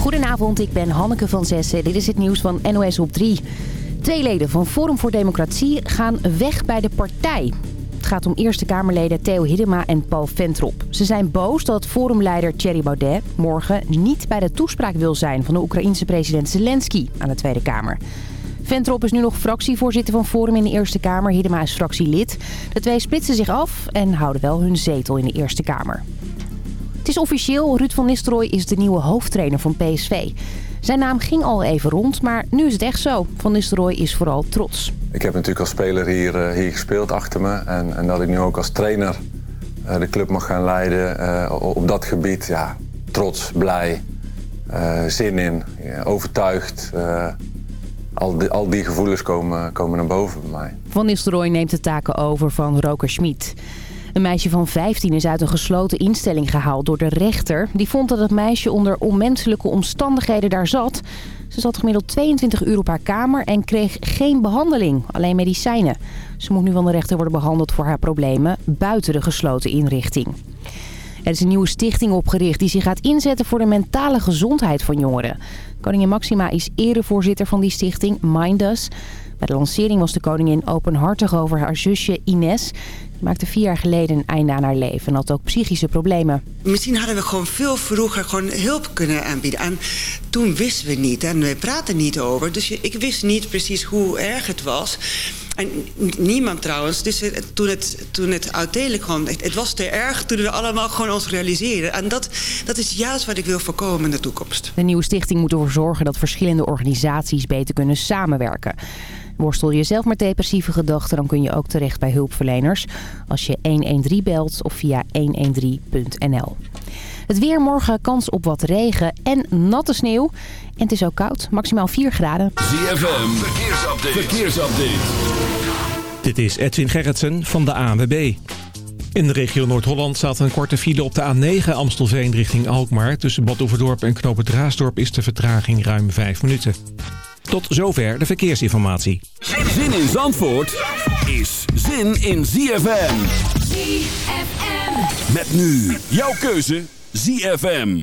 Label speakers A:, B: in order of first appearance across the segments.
A: Goedenavond, ik ben Hanneke van Zessen. Dit is het nieuws van NOS op 3. Twee leden van Forum voor Democratie gaan weg bij de partij. Het gaat om Eerste Kamerleden Theo Hiddema en Paul Ventrop. Ze zijn boos dat forumleider Thierry Baudet morgen niet bij de toespraak wil zijn... van de Oekraïense president Zelensky aan de Tweede Kamer. Ventrop is nu nog fractievoorzitter van Forum in de Eerste Kamer. Hiddema is fractielid. De twee splitsen zich af en houden wel hun zetel in de Eerste Kamer. Het is officieel, Ruud van Nistelrooy is de nieuwe hoofdtrainer van PSV. Zijn naam ging al even rond, maar nu is het echt zo. Van Nistelrooy is vooral trots.
B: Ik heb natuurlijk als speler hier, eh, hier gespeeld achter me. En, en dat ik nu ook als trainer eh, de club mag gaan leiden uh, op dat gebied. Ja, trots, blij, zin in, overtuigd. al, die, al die gevoelens komen, komen naar boven bij mij.
A: Van Nistelrooy neemt de taken over van Roker Schmid. Een meisje van 15 is uit een gesloten instelling gehaald door de rechter. Die vond dat het meisje onder onmenselijke omstandigheden daar zat. Ze zat gemiddeld 22 uur op haar kamer en kreeg geen behandeling, alleen medicijnen. Ze moet nu van de rechter worden behandeld voor haar problemen buiten de gesloten inrichting. Er is een nieuwe stichting opgericht die zich gaat inzetten voor de mentale gezondheid van jongeren. Koningin Maxima is erevoorzitter van die stichting, Mindus. Bij de lancering was de koningin openhartig over haar zusje Ines maakte vier jaar geleden een einde aan haar leven en had ook psychische problemen.
C: Misschien hadden we gewoon veel vroeger gewoon hulp kunnen aanbieden. En toen wisten we niet en we praten niet over. Dus ik wist niet precies hoe erg het was. En niemand trouwens. Dus toen het, toen het uiteindelijk gewoon... Het was te erg toen we allemaal gewoon ons realiseren. En dat, dat is juist wat ik wil voorkomen in de toekomst.
A: De nieuwe stichting moet ervoor zorgen dat verschillende organisaties beter kunnen samenwerken. Worstel je zelf met depressieve gedachten, dan kun je ook terecht bij hulpverleners. Als je 113 belt of via 113.nl. Het weer morgen kans op wat regen en natte sneeuw. En het is ook koud, maximaal 4 graden.
D: ZFM, verkeersupdate. verkeersupdate. Dit is Edwin Gerritsen van de ANWB. In de regio Noord-Holland staat een korte file op de A9 Amstelveen richting Alkmaar. Tussen Bad Oeverdorp en Knoop Raasdorp is de vertraging ruim 5 minuten. Tot zover de verkeersinformatie.
E: Zin in Zandvoort is zin in ZFM.
F: ZFM.
E: Met nu jouw keuze ZFM.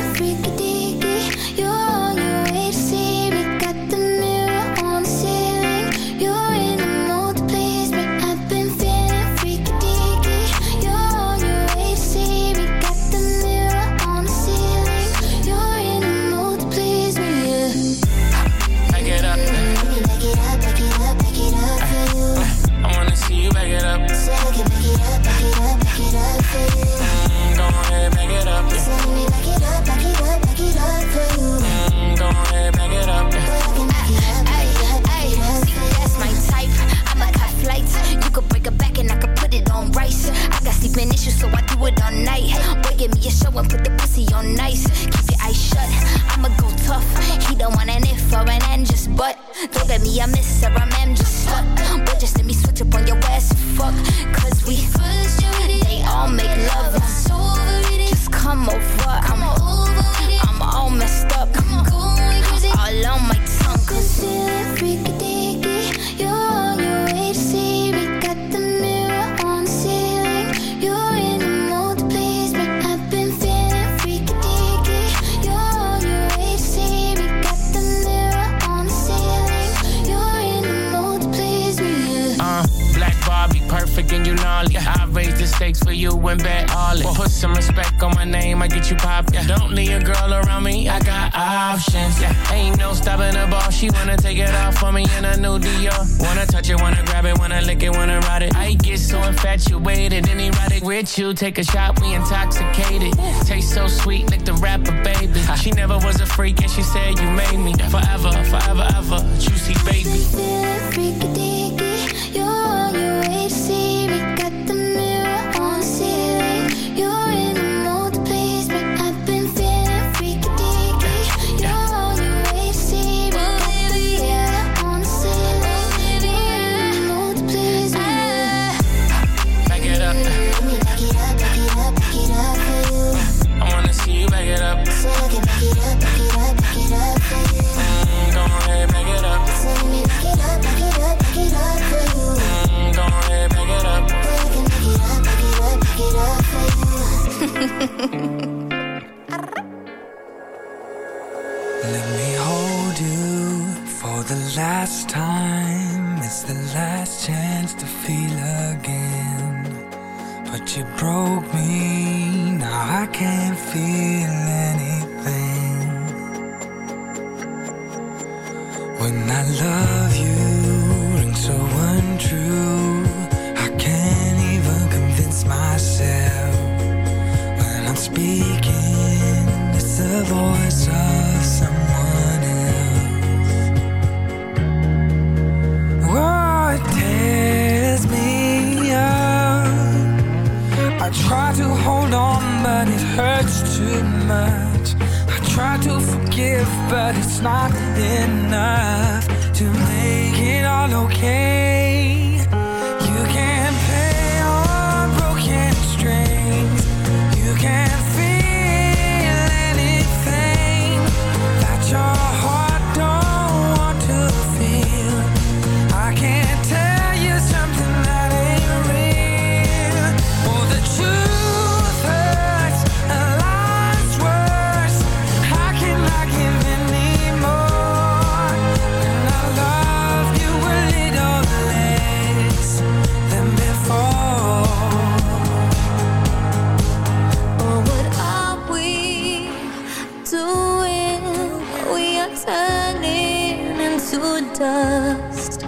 F: Dust,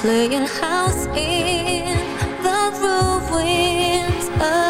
F: playing house in the ruins of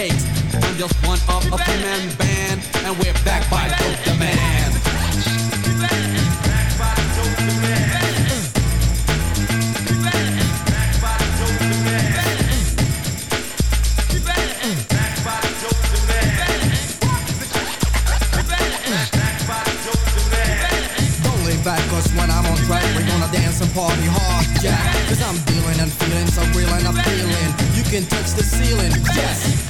G: takes. I'm just one of a three-man band, and we're back by Dope Man. Lay back, cause when I'm on track, we're gonna dance and party hard, yeah. Cause I'm dealing and feeling so real and appealing. You can touch the ceiling, yes.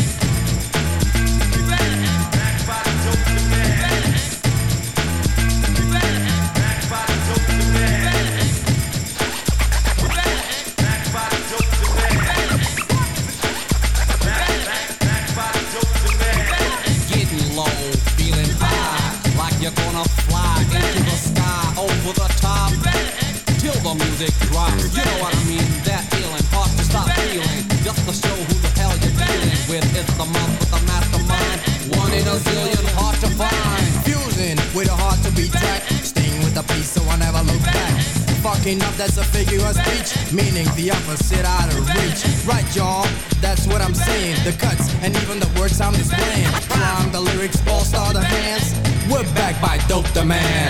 G: The month with the mastermind, one in a zillion, hard to find. Fusing with a heart to be tracked, staying with the peace, so I never look back. Fucking up, that's a figure of speech, meaning the opposite out of reach. Right, y'all, that's what I'm saying. The cuts and even the words I'm displaying. Prime the lyrics, all star the hands. We're back by Dope the Man.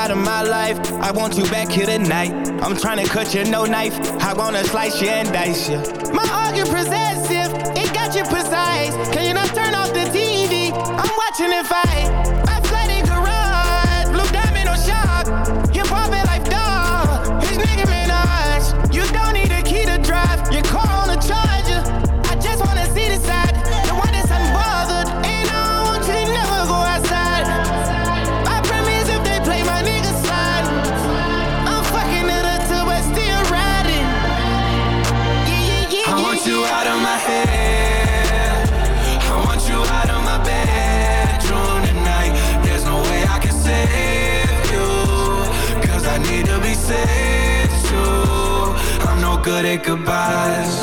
H: out of my
I: life. I want you back here tonight. I'm trying to cut you no knife. I wanna slice you and dice you. My argument possessive, it got you precise. Can you not turn off the TV? I'm watching it fight. My flooded garage, blue diamond on shop. Hip hop and life dog. His nigga man You don't need it.
J: good at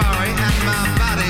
K: Ferrari and my body's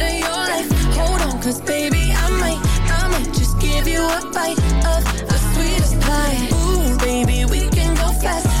L: cause baby, I might, I might just give you a bite of the sweetest pie. Ooh, baby, we can go fast.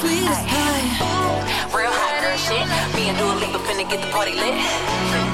L: Sweetest pie.
M: Real hot girl shit. Me and Dua Lipa finna get the party lit.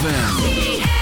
F: ZFM.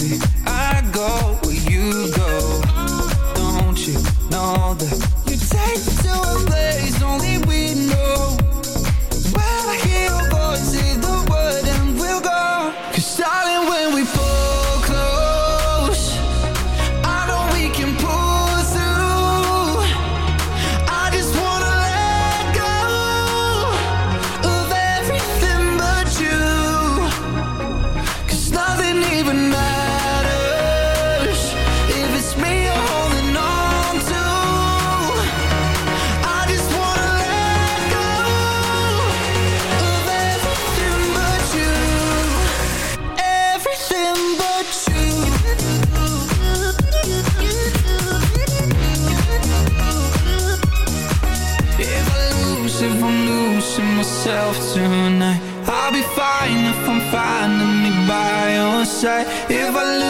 F: Baby,
N: I If I
K: lose,